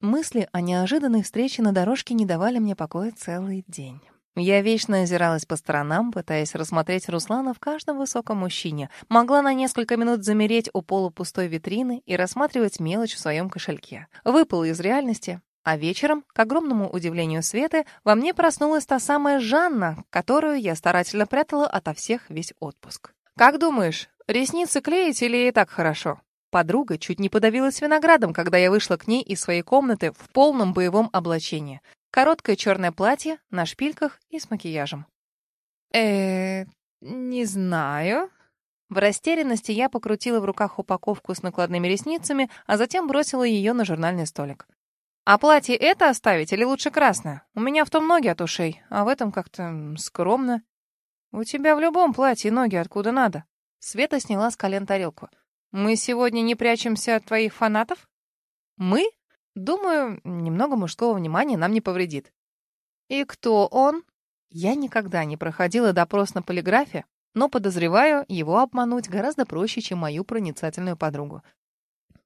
Мысли о неожиданной встрече на дорожке не давали мне покоя целый день. Я вечно озиралась по сторонам, пытаясь рассмотреть Руслана в каждом высоком мужчине. Могла на несколько минут замереть у полупустой витрины и рассматривать мелочь в своем кошельке. Выпала из реальности. А вечером, к огромному удивлению Светы, во мне проснулась та самая Жанна, которую я старательно прятала ото всех весь отпуск. «Как думаешь, ресницы клеить или и так хорошо?» Подруга чуть не подавилась виноградом, когда я вышла к ней из своей комнаты в полном боевом облачении. Короткое черное платье, на шпильках и с макияжем. э не знаю». В растерянности я покрутила в руках упаковку с накладными ресницами, а затем бросила ее на журнальный столик. «А платье это оставить или лучше красное? У меня в том ноги от ушей, а в этом как-то скромно». «У тебя в любом платье ноги откуда надо». Света сняла с колен тарелку. «Мы сегодня не прячемся от твоих фанатов?» «Мы?» Думаю, немного мужского внимания нам не повредит. И кто он? Я никогда не проходила допрос на полиграфе, но подозреваю, его обмануть гораздо проще, чем мою проницательную подругу.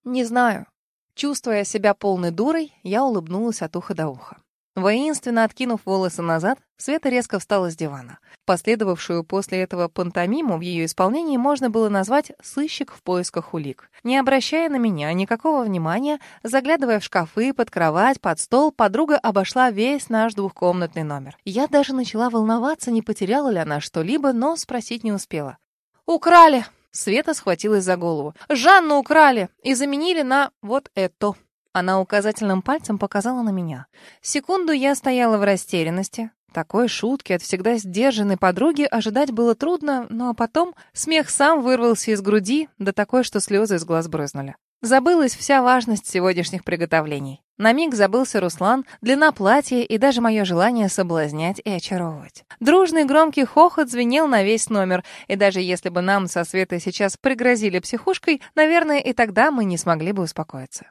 Не знаю. Чувствуя себя полной дурой, я улыбнулась от уха до уха. Воинственно откинув волосы назад, Света резко встала с дивана. Последовавшую после этого пантомиму в ее исполнении можно было назвать «сыщик в поисках улик». Не обращая на меня никакого внимания, заглядывая в шкафы, под кровать, под стол, подруга обошла весь наш двухкомнатный номер. Я даже начала волноваться, не потеряла ли она что-либо, но спросить не успела. «Украли!» Света схватилась за голову. «Жанну украли и заменили на вот это». Она указательным пальцем показала на меня. Секунду я стояла в растерянности. Такой шутки от всегда сдержанной подруги ожидать было трудно, ну а потом смех сам вырвался из груди, да такой, что слезы из глаз брызнули. Забылась вся важность сегодняшних приготовлений. На миг забылся Руслан, длина платья и даже мое желание соблазнять и очаровывать. Дружный громкий хохот звенел на весь номер, и даже если бы нам со Светой сейчас пригрозили психушкой, наверное, и тогда мы не смогли бы успокоиться.